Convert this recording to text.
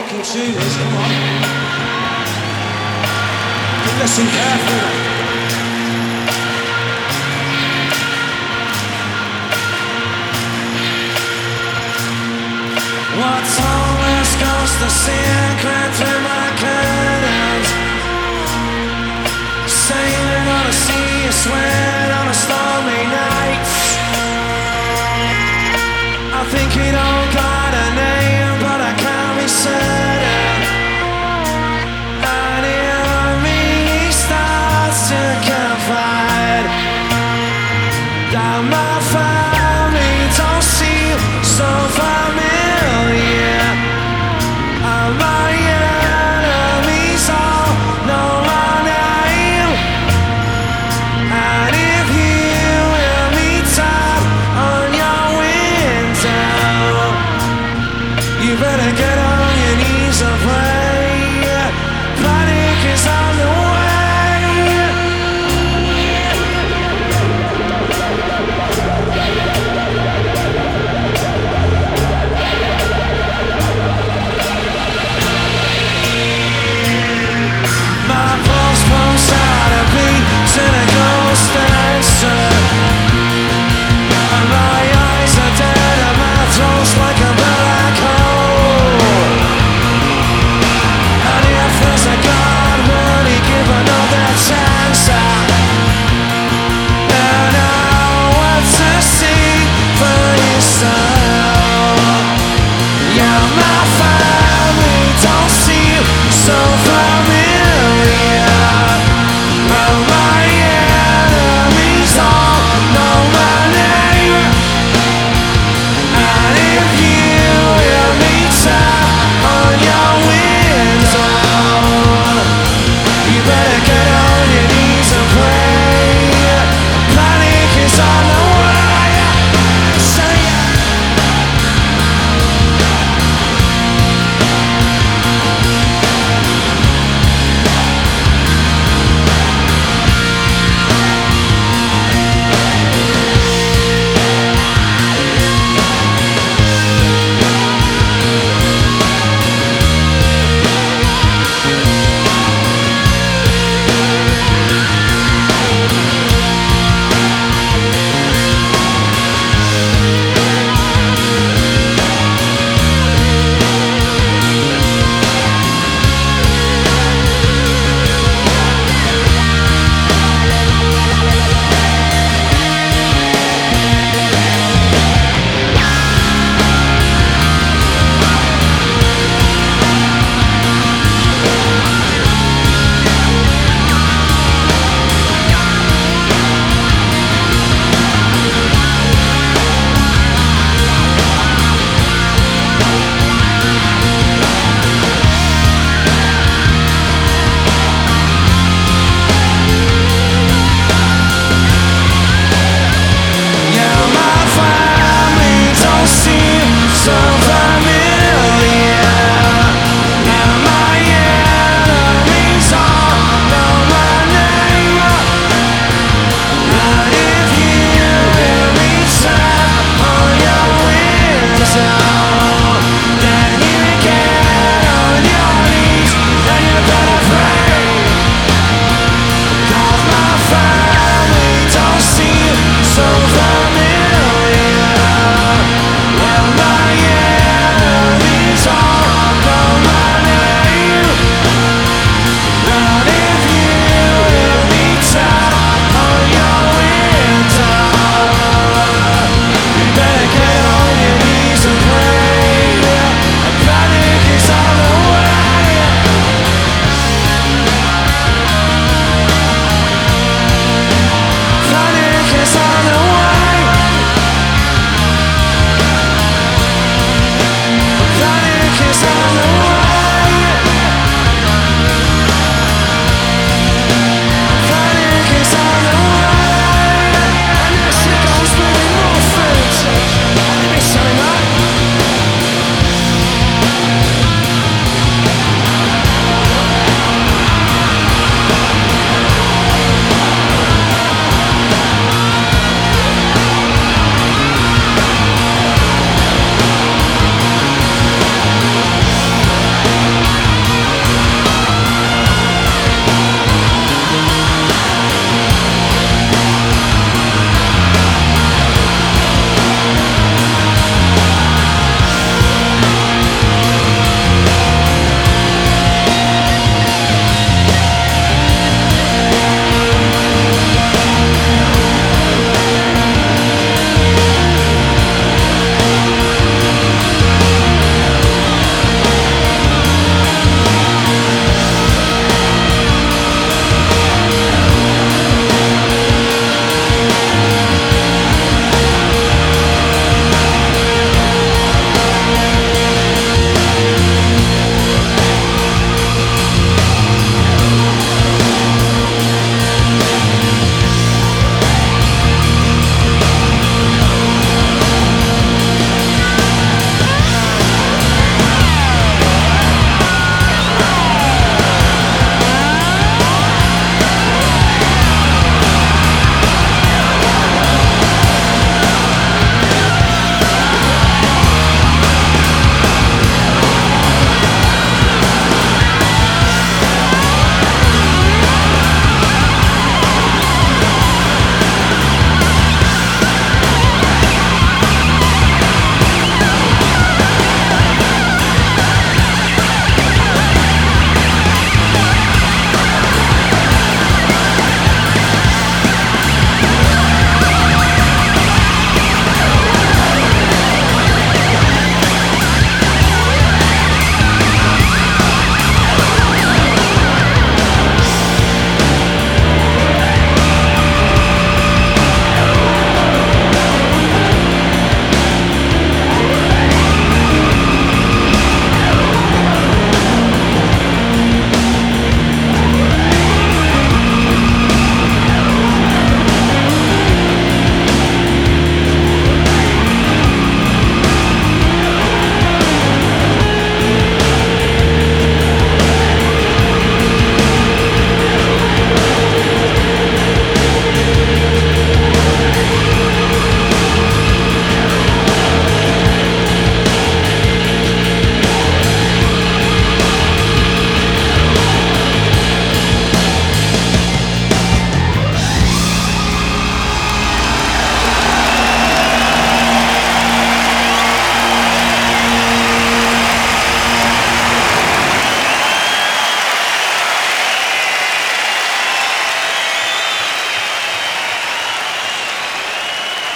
fucking tune is, come on. Listen carefully. What's all this ghost the secret through my curtains? Sailing on a sea of sweat